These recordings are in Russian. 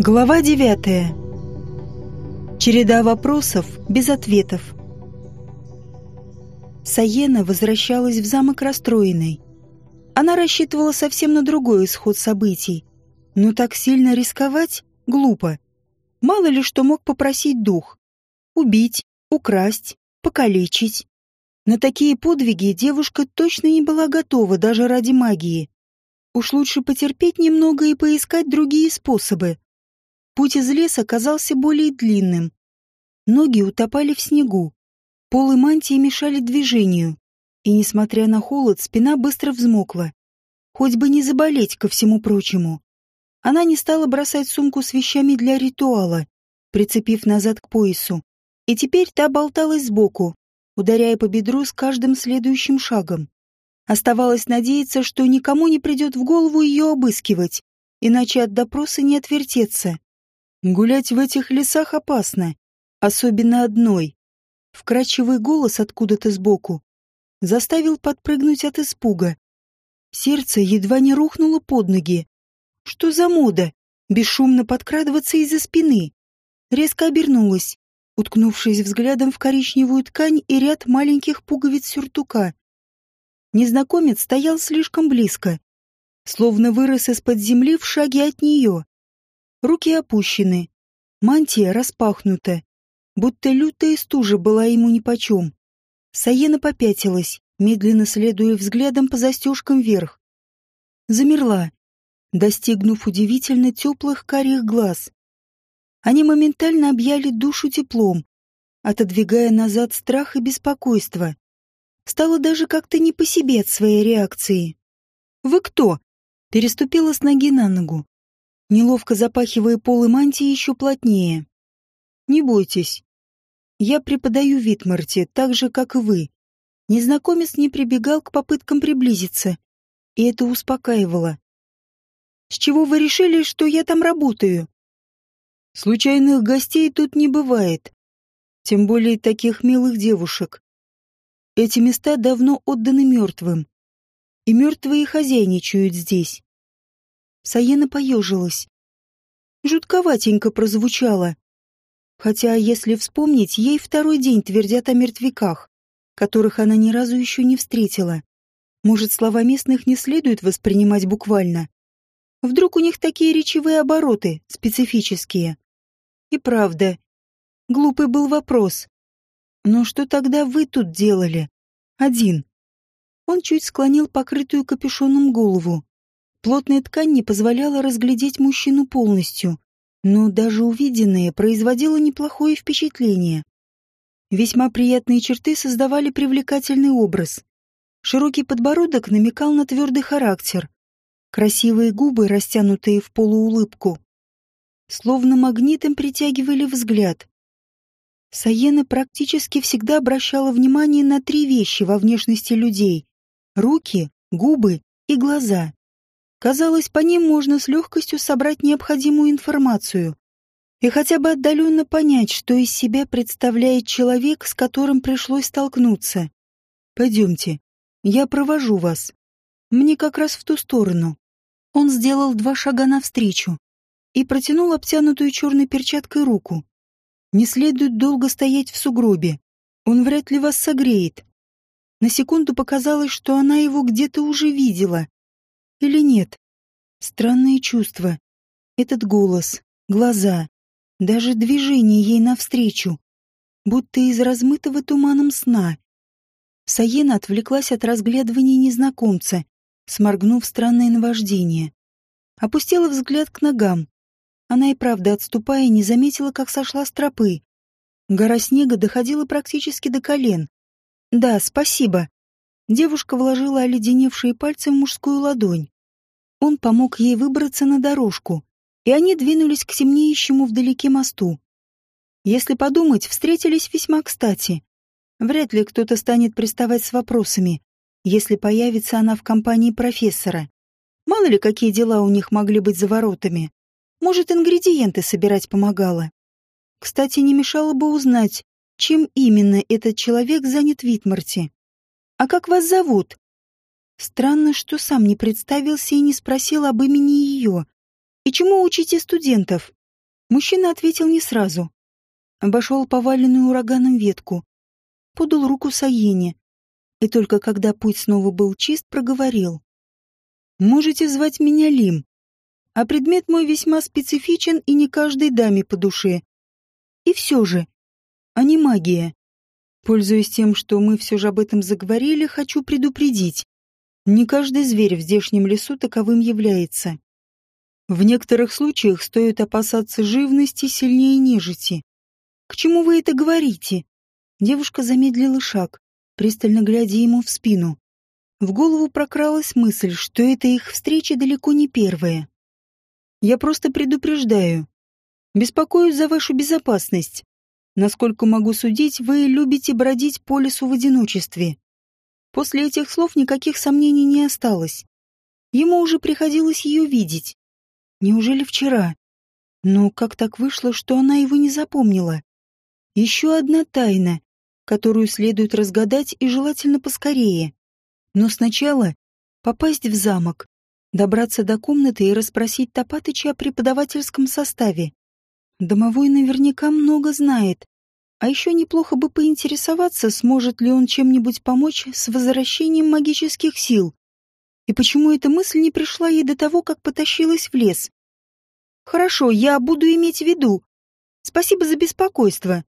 Глава девятая. Череда вопросов без ответов. Саена возвращалась в замок расстроенной. Она рассчитывала совсем на другой исход событий. Но так сильно рисковать глупо. Мало ли что мог попросить дух. Убить, украсть, покалечить. На такие подвиги девушка точно не была готова даже ради магии. Уж лучше потерпеть немного и поискать другие способы. Путь из леса казался более длинным. Ноги утопали в снегу. Полы мантии мешали движению. И, несмотря на холод, спина быстро взмокла. Хоть бы не заболеть ко всему прочему. Она не стала бросать сумку с вещами для ритуала, прицепив назад к поясу. И теперь та болталась сбоку, ударяя по бедру с каждым следующим шагом. Оставалось надеяться, что никому не придет в голову ее обыскивать, иначе от допроса не отвертеться. Гулять в этих лесах опасно, особенно одной. Вкрадчивый голос откуда-то сбоку заставил подпрыгнуть от испуга. Сердце едва не рухнуло под ноги. Что за мода? Бесшумно подкрадываться из-за спины. Резко обернулась, уткнувшись взглядом в коричневую ткань и ряд маленьких пуговиц сюртука. Незнакомец стоял слишком близко, словно вырос из-под земли в шаге от нее. Руки опущены, мантия распахнута, будто лютая стужа была ему нипочем. Саена попятилась, медленно следуя взглядом по застежкам вверх. Замерла, достигнув удивительно теплых карих глаз. Они моментально объяли душу теплом, отодвигая назад страх и беспокойство. Стало даже как-то не по себе от своей реакции. «Вы кто?» Переступила с ноги на ногу, неловко запахивая полы мантии еще плотнее. «Не бойтесь. Я преподаю Витмарте, так же, как и вы. Незнакомец не прибегал к попыткам приблизиться, и это успокаивало. С чего вы решили, что я там работаю? Случайных гостей тут не бывает. Тем более таких милых девушек. Эти места давно отданы мертвым. И мертвые хозяйничают здесь. Саена поежилась. Жутковатенько прозвучало. Хотя, если вспомнить, ей второй день твердят о мертвяках, которых она ни разу еще не встретила. Может, слова местных не следует воспринимать буквально. Вдруг у них такие речевые обороты, специфические. И правда, глупый был вопрос. Но что тогда вы тут делали? Один. Он чуть склонил покрытую капюшоном голову. Плотная ткань не позволяла разглядеть мужчину полностью, но даже увиденное производило неплохое впечатление. Весьма приятные черты создавали привлекательный образ. Широкий подбородок намекал на твердый характер, Красивые губы, растянутые в полуулыбку, словно магнитом притягивали взгляд. Саена практически всегда обращала внимание на три вещи во внешности людей — руки, губы и глаза. Казалось, по ним можно с легкостью собрать необходимую информацию и хотя бы отдаленно понять, что из себя представляет человек, с которым пришлось столкнуться. «Пойдемте, я провожу вас. Мне как раз в ту сторону». Он сделал два шага навстречу и протянул обтянутую черной перчаткой руку. Не следует долго стоять в сугробе. Он вряд ли вас согреет. На секунду показалось, что она его где-то уже видела. Или нет? Странное чувство. Этот голос, глаза, даже движение ей навстречу. Будто из размытого туманом сна. Саена отвлеклась от разглядывания незнакомца сморгнув странное наваждение. Опустила взгляд к ногам. Она и правда, отступая, не заметила, как сошла с тропы. Гора снега доходила практически до колен. «Да, спасибо». Девушка вложила оледеневшие пальцы в мужскую ладонь. Он помог ей выбраться на дорожку, и они двинулись к темнеющему вдалеке мосту. Если подумать, встретились весьма кстати. Вряд ли кто-то станет приставать с вопросами, если появится она в компании профессора. Мало ли, какие дела у них могли быть за воротами. Может, ингредиенты собирать помогала. Кстати, не мешало бы узнать, чем именно этот человек занят Витмарте. «А как вас зовут?» Странно, что сам не представился и не спросил об имени ее. «И чему учите студентов?» Мужчина ответил не сразу. Обошел поваленную ураганом ветку, подал руку Саене, и только когда путь снова был чист, проговорил. «Можете звать меня Лим, а предмет мой весьма специфичен и не каждой даме по душе. И все же, а не магия. Пользуясь тем, что мы все же об этом заговорили, хочу предупредить. Не каждый зверь в здешнем лесу таковым является. В некоторых случаях стоит опасаться живности сильнее нежити. К чему вы это говорите? Девушка замедлила шаг, пристально глядя ему в спину. В голову прокралась мысль, что эта их встреча далеко не первая. Я просто предупреждаю. Беспокоюсь за вашу безопасность. Насколько могу судить, вы любите бродить по лесу в одиночестве. После этих слов никаких сомнений не осталось. Ему уже приходилось ее видеть. Неужели вчера? Но как так вышло, что она его не запомнила? Еще одна тайна, которую следует разгадать и желательно поскорее. Но сначала попасть в замок, добраться до комнаты и расспросить Топатыча о преподавательском составе. Домовой наверняка много знает. А еще неплохо бы поинтересоваться, сможет ли он чем-нибудь помочь с возвращением магических сил. И почему эта мысль не пришла ей до того, как потащилась в лес? Хорошо, я буду иметь в виду. Спасибо за беспокойство.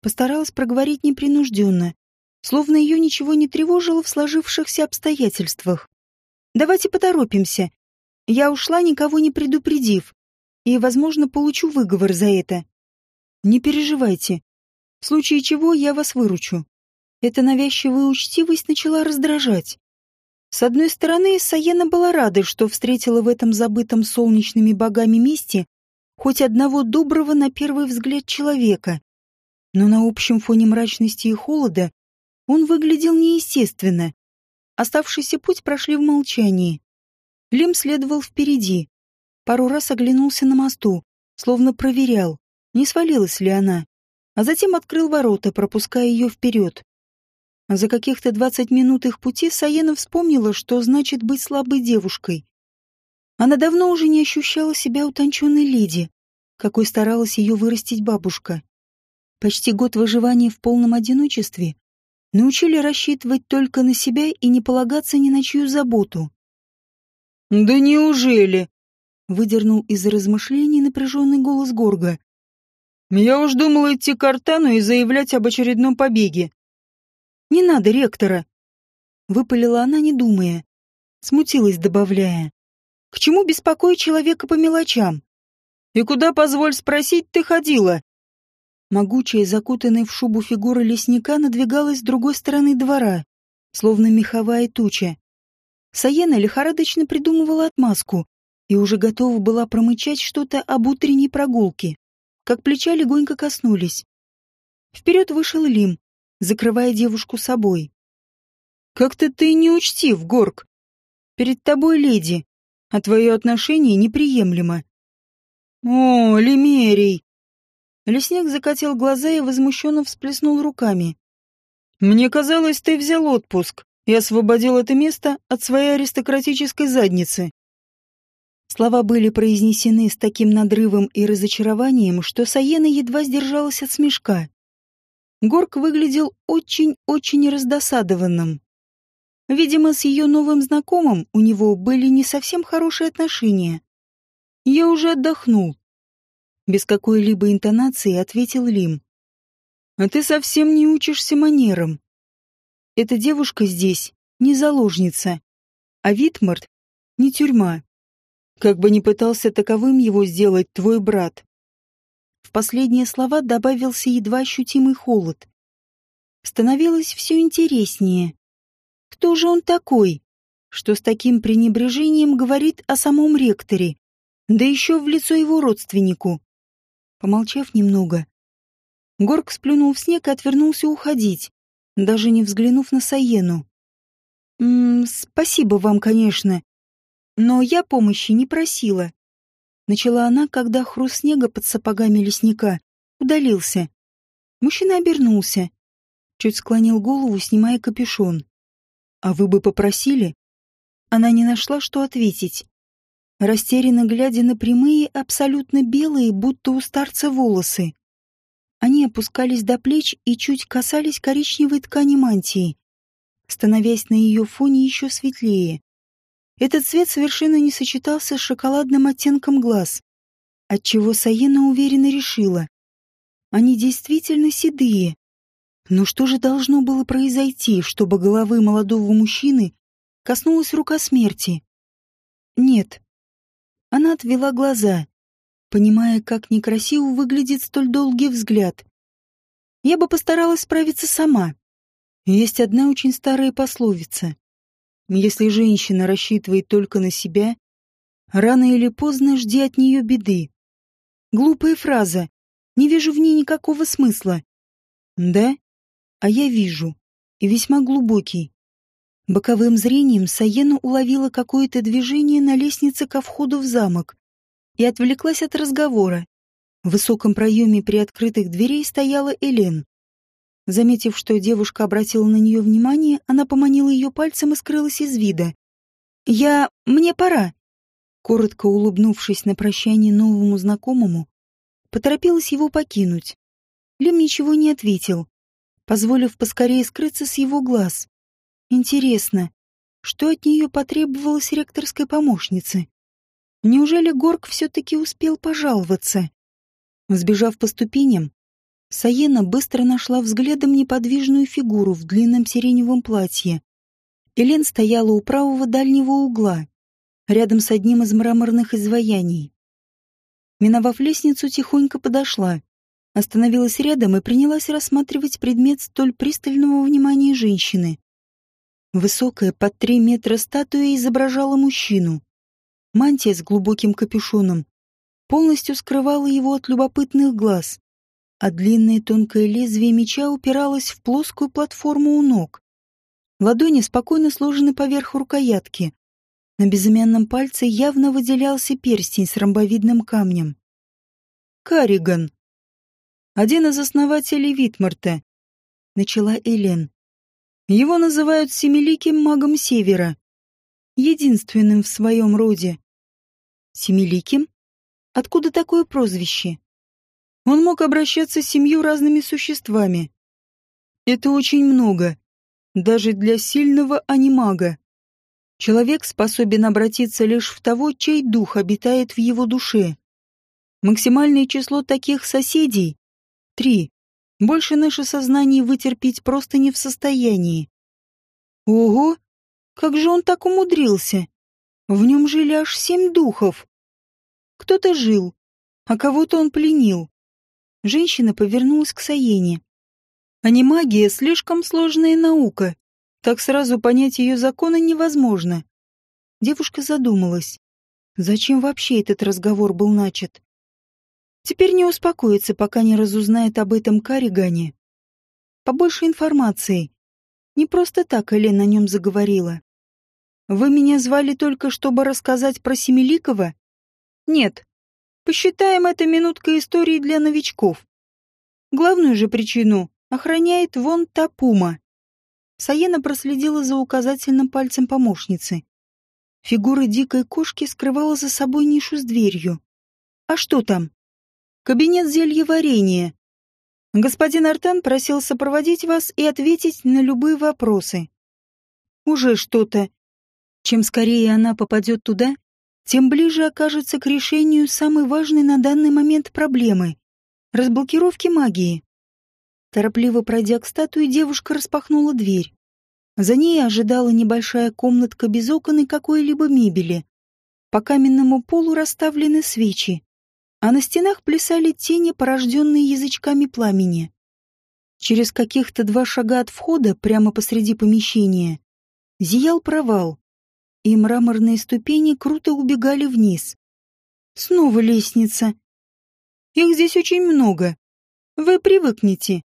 Постаралась проговорить непринужденно, словно ее ничего не тревожило в сложившихся обстоятельствах. Давайте поторопимся. Я ушла, никого не предупредив и, возможно, получу выговор за это. Не переживайте. В случае чего я вас выручу. Эта навязчивая учтивость начала раздражать. С одной стороны, Саена была рада, что встретила в этом забытом солнечными богами месте хоть одного доброго на первый взгляд человека. Но на общем фоне мрачности и холода он выглядел неестественно. Оставшийся путь прошли в молчании. Лим следовал впереди, пару раз оглянулся на мосту, словно проверял, не свалилась ли она, а затем открыл ворота, пропуская ее вперед. За каких-то двадцать минут их пути Саена вспомнила, что значит быть слабой девушкой. Она давно уже не ощущала себя утонченной леди, какой старалась ее вырастить бабушка. Почти год выживания в полном одиночестве научили рассчитывать только на себя и не полагаться ни на чью заботу. «Да неужели?» Выдернул из размышлений напряженный голос Горга. «Я уж думал идти к Артану и заявлять об очередном побеге». «Не надо ректора!» Выпалила она, не думая. Смутилась, добавляя. «К чему беспокоить человека по мелочам?» «И куда, позволь спросить, ты ходила?» Могучая, закутанная в шубу фигура лесника надвигалась с другой стороны двора, словно меховая туча. Саена лихорадочно придумывала отмазку, и уже готова была промычать что-то об утренней прогулке, как плеча легонько коснулись. Вперед вышел Лим, закрывая девушку собой. «Как-то ты не учтив, Горг. Перед тобой леди, а твое отношение неприемлемо». «О, Лимерий!» Лесник закатил глаза и возмущенно всплеснул руками. «Мне казалось, ты взял отпуск и освободил это место от своей аристократической задницы. Слова были произнесены с таким надрывом и разочарованием, что Саена едва сдержалась от смешка. Горк выглядел очень-очень раздосадованным. Видимо, с ее новым знакомым у него были не совсем хорошие отношения. «Я уже отдохнул», — без какой-либо интонации ответил Лим. «А ты совсем не учишься манерам. Эта девушка здесь не заложница, а Витмарт — не тюрьма. Как бы ни пытался таковым его сделать твой брат. В последние слова добавился едва ощутимый холод. Становилось все интереснее. Кто же он такой, что с таким пренебрежением говорит о самом ректоре, да еще в лицо его родственнику? Помолчав немного, Горк сплюнул в снег и отвернулся уходить, даже не взглянув на Саену. «М -м, «Спасибо вам, конечно. Но я помощи не просила. Начала она, когда хруст снега под сапогами лесника удалился. Мужчина обернулся. Чуть склонил голову, снимая капюшон. «А вы бы попросили?» Она не нашла, что ответить. растерянно глядя на прямые, абсолютно белые, будто у старца волосы. Они опускались до плеч и чуть касались коричневой ткани мантии, становясь на ее фоне еще светлее. Этот цвет совершенно не сочетался с шоколадным оттенком глаз, отчего Саена уверенно решила. Они действительно седые. Но что же должно было произойти, чтобы головы молодого мужчины коснулась рука смерти? Нет. Она отвела глаза, понимая, как некрасиво выглядит столь долгий взгляд. Я бы постаралась справиться сама. Есть одна очень старая пословица. Если женщина рассчитывает только на себя, рано или поздно жди от нее беды. Глупая фраза, не вижу в ней никакого смысла. Да? А я вижу. И весьма глубокий. Боковым зрением Саена уловила какое-то движение на лестнице ко входу в замок и отвлеклась от разговора. В высоком проеме приоткрытых дверей стояла Элен. Заметив, что девушка обратила на нее внимание, она поманила ее пальцем и скрылась из вида. «Я... мне пора!» Коротко улыбнувшись на прощание новому знакомому, поторопилась его покинуть. Лем ничего не ответил, позволив поскорее скрыться с его глаз. Интересно, что от нее потребовалось ректорской помощнице? Неужели Горг все-таки успел пожаловаться? Сбежав по ступеням, Саена быстро нашла взглядом неподвижную фигуру в длинном сиреневом платье. Элен стояла у правого дальнего угла, рядом с одним из мраморных изваяний. Миновав лестницу, тихонько подошла, остановилась рядом и принялась рассматривать предмет столь пристального внимания женщины. Высокая, под три метра статуя изображала мужчину. Мантия с глубоким капюшоном полностью скрывала его от любопытных глаз, а длинное тонкое лезвие меча упиралось в плоскую платформу у ног. Ладони спокойно сложены поверх рукоятки, на безымянном пальце явно выделялся перстень с ромбовидным камнем. Кариган. Один из основателей Витмарта. Начала Элен. Его называют Семиликим магом Севера. Единственным в своем роде. Семиликим? Откуда такое прозвище? Он мог обращаться с семью разными существами. Это очень много, даже для сильного анимага. Человек способен обратиться лишь в того, чей дух обитает в его душе. Максимальное число таких соседей — три. Больше наше сознание вытерпеть просто не в состоянии. Ого! Как же он так умудрился? В нем жили аж семь духов. Кто-то жил, а кого-то он пленил. Женщина повернулась к Саене. Анимагия — слишком сложная наука. Так сразу понять ее законы невозможно. Девушка задумалась. Зачем вообще этот разговор был начат? Теперь не успокоится, пока не разузнает об этом Каригане. Побольше информации. Не просто так Элен о нем заговорила. Вы меня звали только, чтобы рассказать про Семиликова? Нет. Посчитаем это минуткой истории для новичков. Главную же причину охраняет вон та пума. Саена проследила за указательным пальцем помощницы. Фигура дикой кошки скрывала за собой нишу с дверью. «А что там?» «Кабинет зельеварения. Господин Артан просил сопроводить вас и ответить на любые вопросы». «Уже что-то. Чем скорее она попадет туда, тем ближе окажется к решению самой важной на данный момент проблемы — разблокировки магии. Торопливо пройдя к статуе, девушка распахнула дверь. За ней ожидала небольшая комнатка без окон и какой-либо мебели. По каменному полу расставлены свечи, а на стенах плясали тени, порожденные язычками пламени. Через каких-то два шага от входа, прямо посреди помещения, зиял провал, и мраморные ступени круто убегали вниз. Снова лестница. Их здесь очень много. Вы привыкнете.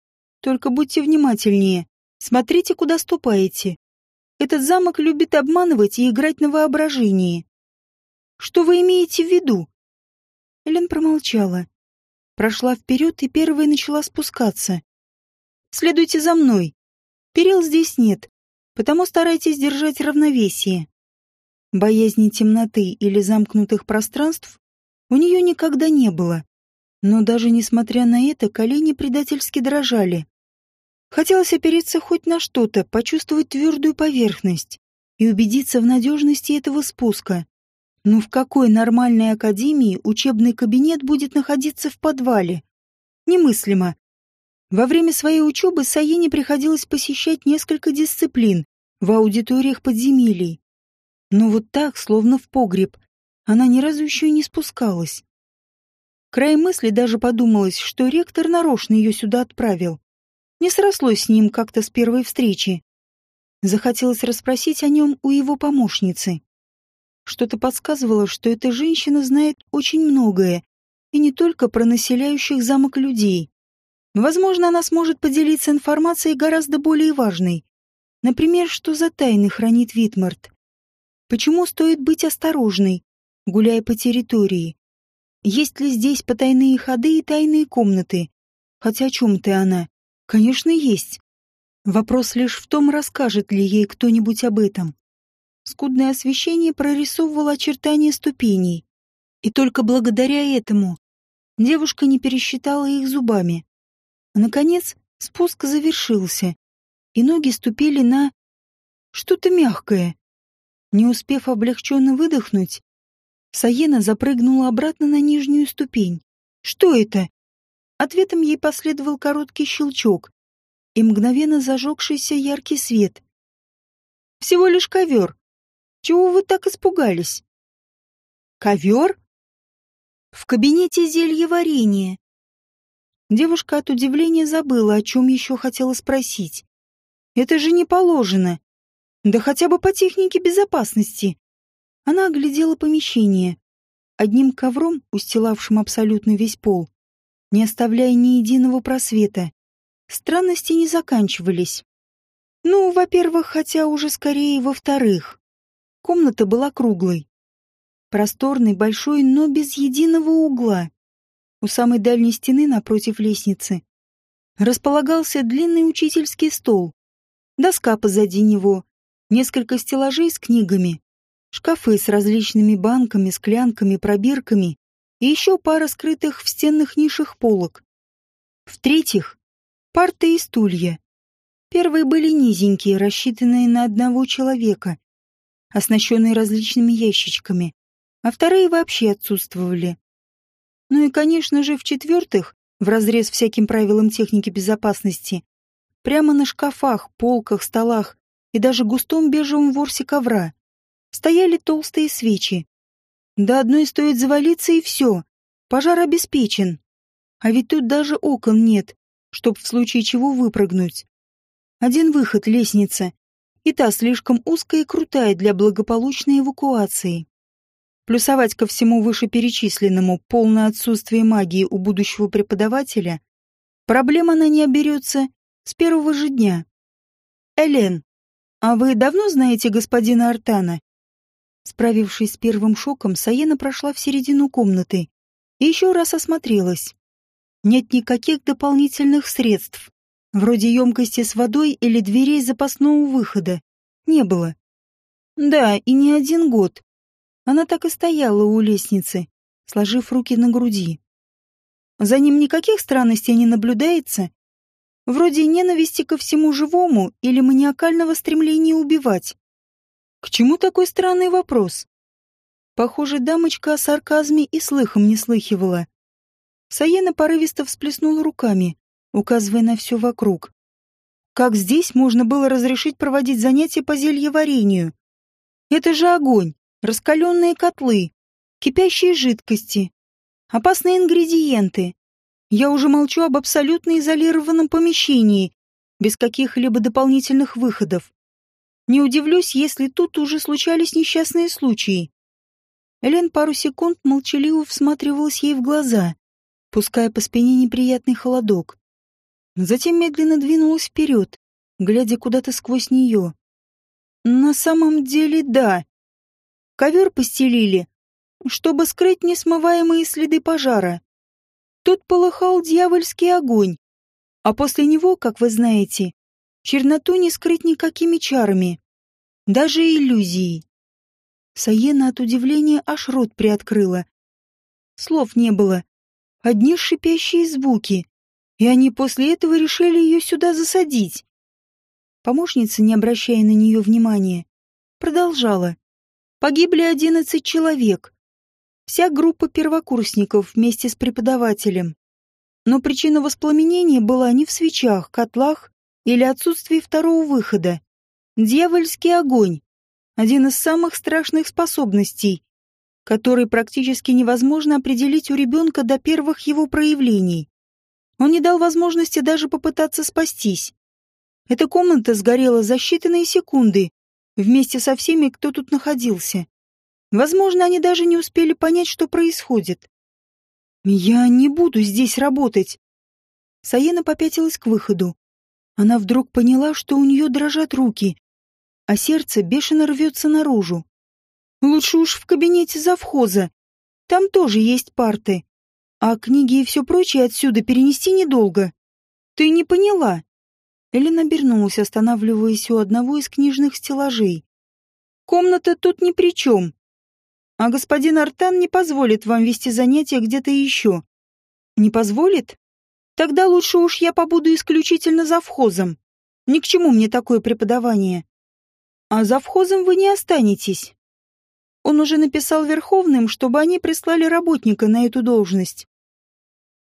Только будьте внимательнее. Смотрите, куда ступаете. Этот замок любит обманывать и играть на воображении. Что вы имеете в виду? Элен промолчала. Прошла вперед и первая начала спускаться. Следуйте за мной. Перил здесь нет, потому старайтесь держать равновесие. Боязни темноты или замкнутых пространств у нее никогда не было. Но даже несмотря на это, колени предательски дрожали. Хотелось опереться хоть на что-то, почувствовать твердую поверхность и убедиться в надежности этого спуска. Но в какой нормальной академии учебный кабинет будет находиться в подвале? Немыслимо. Во время своей учебы Саене приходилось посещать несколько дисциплин в аудиториях подземелий. Но вот так, словно в погреб, она ни разу еще и не спускалась. Край мысли даже подумалось, что ректор нарочно ее сюда отправил. Не срослось с ним как-то с первой встречи. Захотелось расспросить о нем у его помощницы. Что-то подсказывало, что эта женщина знает очень многое, и не только про населяющих замок людей. Возможно, она сможет поделиться информацией гораздо более важной. Например, что за тайны хранит Витмарт. Почему стоит быть осторожной, гуляя по территории? Есть ли здесь потайные ходы и тайные комнаты? Хотя о чем это она. Конечно, есть. Вопрос лишь в том, расскажет ли ей кто-нибудь об этом. Скудное освещение прорисовывало очертания ступеней. И только благодаря этому девушка не пересчитала их зубами. Наконец, спуск завершился, и ноги ступили на... что-то мягкое. Не успев облегченно выдохнуть, Саена запрыгнула обратно на нижнюю ступень. «Что это?» Ответом ей последовал короткий щелчок и мгновенно зажегшийся яркий свет. «Всего лишь ковер. Чего вы так испугались?» «Ковер?» «В кабинете зелье варенья». Девушка от удивления забыла, о чем еще хотела спросить. «Это же не положено. Да хотя бы по технике безопасности». Она оглядела помещение. Одним ковром, устилавшим абсолютно весь пол, не оставляя ни единого просвета. Странности не заканчивались. Ну, во-первых, хотя уже скорее во-вторых. Комната была круглой. Просторной, большой, но без единого угла. У самой дальней стены напротив лестницы располагался длинный учительский стол, доска позади него, несколько стеллажей с книгами, шкафы с различными банками, склянками, пробирками и еще пара скрытых в стенных нишах полок. В-третьих, парты и стулья. Первые были низенькие, рассчитанные на одного человека, оснащенные различными ящичками, а вторые вообще отсутствовали. Ну и, конечно же, в-четвертых, вразрез всяким правилам техники безопасности, прямо на шкафах, полках, столах и даже густом бежевом ворсе ковра стояли толстые свечи, да одной стоит завалиться и все. Пожар обеспечен. А ведь тут даже окон нет, чтоб в случае чего выпрыгнуть. Один выход — лестница. И та слишком узкая и крутая для благополучной эвакуации. Плюсовать ко всему вышеперечисленному полное отсутствие магии у будущего преподавателя проблема она не оберется с первого же дня. Элен, а вы давно знаете господина Артана? Справившись с первым шоком, Саена прошла в середину комнаты и еще раз осмотрелась. Нет никаких дополнительных средств, вроде емкости с водой или дверей запасного выхода. Не было. Да, и не один год. Она так и стояла у лестницы, сложив руки на груди. За ним никаких странностей не наблюдается? Вроде ненависти ко всему живому или маниакального стремления убивать. К чему такой странный вопрос? Похоже, дамочка о сарказме и слыхом не слыхивала. Саена порывисто всплеснула руками, указывая на все вокруг. Как здесь можно было разрешить проводить занятия по зельеварению? Это же огонь, раскаленные котлы, кипящие жидкости, опасные ингредиенты. Я уже молчу об абсолютно изолированном помещении, без каких-либо дополнительных выходов. Не удивлюсь, если тут уже случались несчастные случаи. Элен пару секунд молчаливо всматривалась ей в глаза, пуская по спине неприятный холодок. Затем медленно двинулась вперед, глядя куда-то сквозь нее. На самом деле, да. Ковер постелили, чтобы скрыть несмываемые следы пожара. Тут полыхал дьявольский огонь, а после него, как вы знаете, черноту не скрыть никакими чарами даже иллюзией. Саена от удивления аж рот приоткрыла. Слов не было. Одни шипящие звуки. И они после этого решили ее сюда засадить. Помощница, не обращая на нее внимания, продолжала. Погибли одиннадцать человек. Вся группа первокурсников вместе с преподавателем. Но причина воспламенения была не в свечах, котлах или отсутствии второго выхода. Дьявольский огонь — один из самых страшных способностей, который практически невозможно определить у ребенка до первых его проявлений. Он не дал возможности даже попытаться спастись. Эта комната сгорела за считанные секунды, вместе со всеми, кто тут находился. Возможно, они даже не успели понять, что происходит. «Я не буду здесь работать!» Саена попятилась к выходу. Она вдруг поняла, что у нее дрожат руки, а сердце бешено рвется наружу. Лучше уж в кабинете завхоза. Там тоже есть парты. А книги и все прочее отсюда перенести недолго. Ты не поняла?» Эллен обернулась, останавливаясь у одного из книжных стеллажей. «Комната тут ни при чем а господин Артан не позволит вам вести занятия где-то еще. Не позволит? Тогда лучше уж я побуду исключительно завхозом. Ни к чему мне такое преподавание. А завхозом вы не останетесь. Он уже написал Верховным, чтобы они прислали работника на эту должность.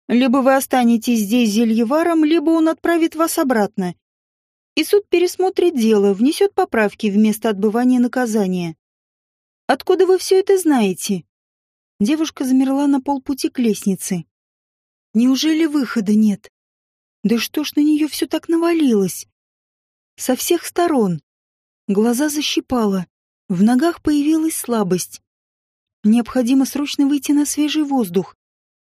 Либо вы останетесь здесь зельеваром, либо он отправит вас обратно. И суд пересмотрит дело, внесет поправки вместо отбывания наказания. Откуда вы все это знаете?» Девушка замерла на полпути к лестнице. «Неужели выхода нет? Да что ж на нее все так навалилось? Со всех сторон. Глаза защипало, в ногах появилась слабость. Необходимо срочно выйти на свежий воздух,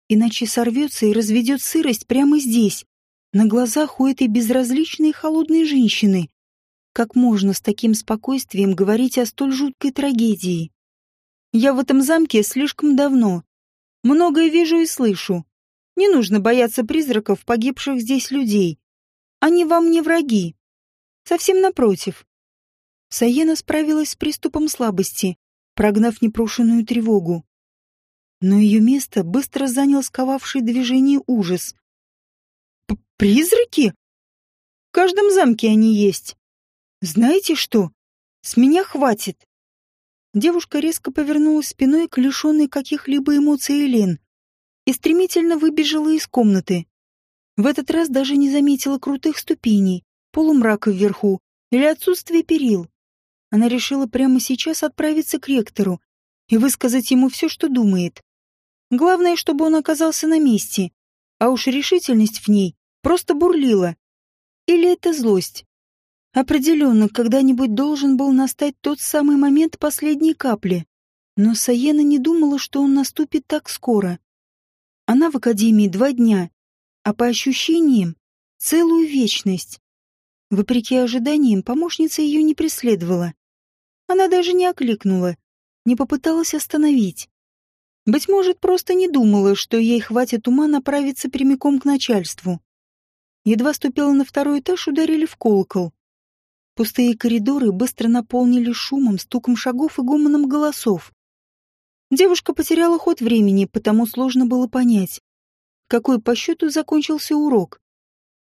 иначе сорвется и разведет сырость прямо здесь, на глазах у этой безразличной холодной женщины. Как можно с таким спокойствием говорить о столь жуткой трагедии? Я в этом замке слишком давно. Многое вижу и слышу. Не нужно бояться призраков погибших здесь людей. Они вам не враги. Совсем напротив. Саена справилась с приступом слабости, прогнав непрошенную тревогу. Но ее место быстро занял сковавший движение ужас. «Призраки? В каждом замке они есть. «Знаете что? С меня хватит!» Девушка резко повернулась спиной к лишенной каких-либо эмоций Элен и стремительно выбежала из комнаты. В этот раз даже не заметила крутых ступеней, полумрака вверху или отсутствия перил. Она решила прямо сейчас отправиться к ректору и высказать ему все, что думает. Главное, чтобы он оказался на месте, а уж решительность в ней просто бурлила. Или это злость? Определенно, когда-нибудь должен был настать тот самый момент последней капли. Но Саена не думала, что он наступит так скоро. Она в академии два дня, а по ощущениям — целую вечность. Вопреки ожиданиям, помощница ее не преследовала. Она даже не окликнула, не попыталась остановить. Быть может, просто не думала, что ей хватит ума направиться прямиком к начальству. Едва ступила на второй этаж, ударили в колокол. Пустые коридоры быстро наполнили шумом, стуком шагов и гомоном голосов. Девушка потеряла ход времени, потому сложно было понять, какой по счету закончился урок.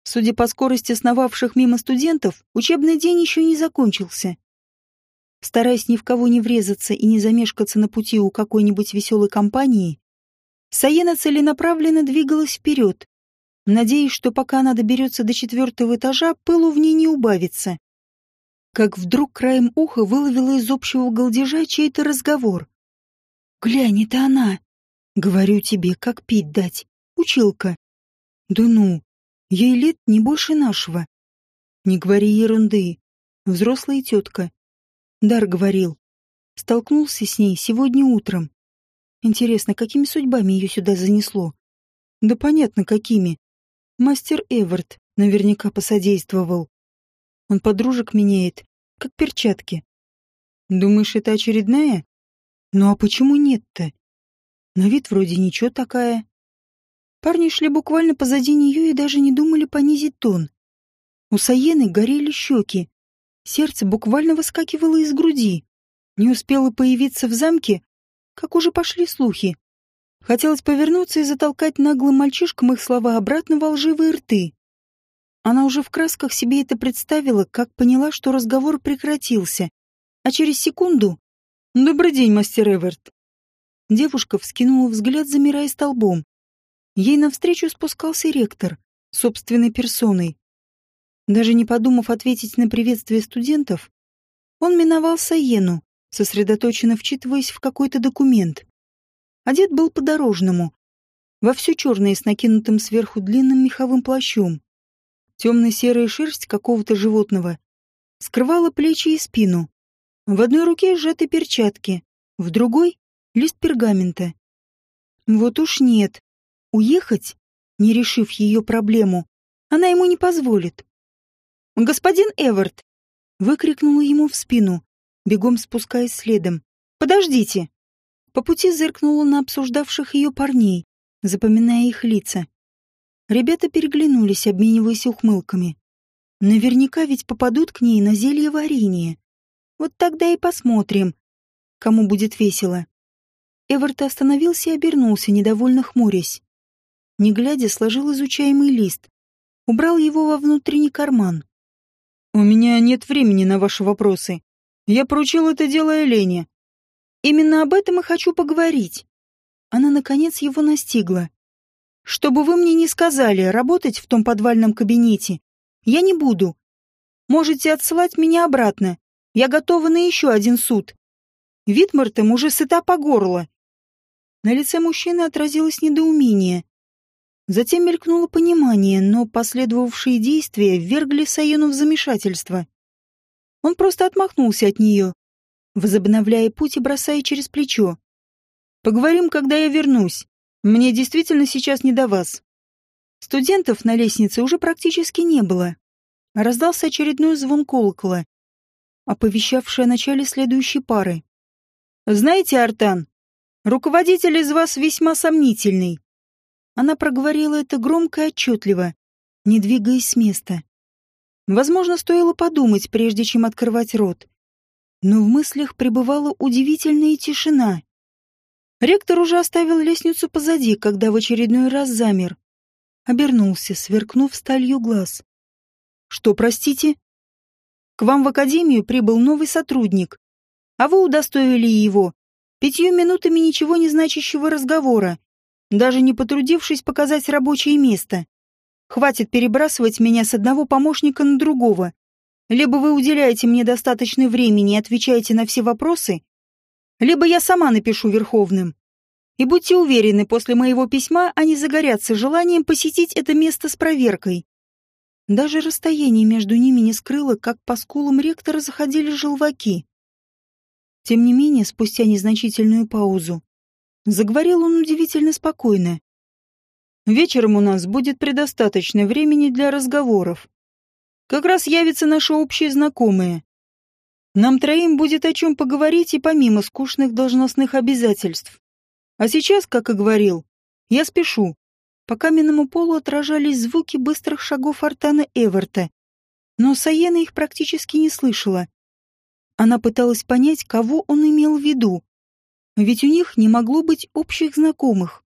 Судя по скорости сновавших мимо студентов, учебный день еще не закончился. Стараясь ни в кого не врезаться и не замешкаться на пути у какой-нибудь веселой компании, Саена целенаправленно двигалась вперед, надеясь, что пока она доберется до четвертого этажа, пылу в ней не убавится как вдруг краем уха выловила из общего голдежа чей-то разговор. «Глянь, это она!» «Говорю тебе, как пить дать. Училка». «Да ну, ей лет не больше нашего». «Не говори ерунды. Взрослая тетка». Дар говорил. Столкнулся с ней сегодня утром. Интересно, какими судьбами ее сюда занесло? Да понятно, какими. Мастер Эверт наверняка посодействовал. Он подружек меняет, как перчатки. Думаешь, это очередная? Ну а почему нет-то? На вид вроде ничего такая. Парни шли буквально позади нее и даже не думали понизить тон. У Саены горели щеки. Сердце буквально выскакивало из груди. Не успела появиться в замке, как уже пошли слухи. Хотелось повернуться и затолкать наглым мальчишкам их слова обратно во лживые рты. Она уже в красках себе это представила, как поняла, что разговор прекратился. А через секунду... «Добрый день, мастер Эверт». Девушка вскинула взгляд, замирая столбом. Ей навстречу спускался ректор, собственной персоной. Даже не подумав ответить на приветствие студентов, он миновал Саену, сосредоточенно вчитываясь в какой-то документ. Одет был по-дорожному, во все черное с накинутым сверху длинным меховым плащом. Темно-серая шерсть какого-то животного скрывала плечи и спину. В одной руке сжаты перчатки, в другой — лист пергамента. Вот уж нет. Уехать, не решив ее проблему, она ему не позволит. «Господин Эвард!» — выкрикнула ему в спину, бегом спускаясь следом. «Подождите!» По пути зыркнула на обсуждавших ее парней, запоминая их лица. Ребята переглянулись, обмениваясь ухмылками. Наверняка ведь попадут к ней на зелье варенье. Вот тогда и посмотрим, кому будет весело. Эверт остановился и обернулся, недовольно хмурясь. Не глядя, сложил изучаемый лист, убрал его во внутренний карман. «У меня нет времени на ваши вопросы. Я поручил это дело Элене. Именно об этом и хочу поговорить. Она, наконец, его настигла. Чтобы вы мне не сказали, работать в том подвальном кабинете я не буду. Можете отсылать меня обратно. Я готова на еще один суд. Витмартом уже сыта по горло. На лице мужчины отразилось недоумение. Затем мелькнуло понимание, но последовавшие действия ввергли Саену в замешательство. Он просто отмахнулся от нее, возобновляя путь и бросая через плечо. «Поговорим, когда я вернусь. Мне действительно сейчас не до вас». Студентов на лестнице уже практически не было. Раздался очередной звон колокола, оповещавший о начале следующей пары. «Знаете, Артан, руководитель из вас весьма сомнительный». Она проговорила это громко и отчетливо, не двигаясь с места. Возможно, стоило подумать, прежде чем открывать рот. Но в мыслях пребывала удивительная тишина. Ректор уже оставил лестницу позади, когда в очередной раз замер. Обернулся, сверкнув сталью глаз. «Что, простите?» «К вам в академию прибыл новый сотрудник, а вы удостоили его пятью минутами ничего не значащего разговора, даже не потрудившись показать рабочее место. Хватит перебрасывать меня с одного помощника на другого. Либо вы уделяете мне достаточно времени и отвечаете на все вопросы, либо я сама напишу Верховным. И будьте уверены, после моего письма они загорятся желанием посетить это место с проверкой. Даже расстояние между ними не скрыло, как по скулам ректора заходили желваки. Тем не менее, спустя незначительную паузу, заговорил он удивительно спокойно. Вечером у нас будет предостаточно времени для разговоров. Как раз явятся наши общие знакомые. Нам троим будет о чем поговорить и помимо скучных должностных обязательств. А сейчас, как и говорил, я спешу. По каменному полу отражались звуки быстрых шагов Артана Эверта, но Саена их практически не слышала. Она пыталась понять, кого он имел в виду. Ведь у них не могло быть общих знакомых.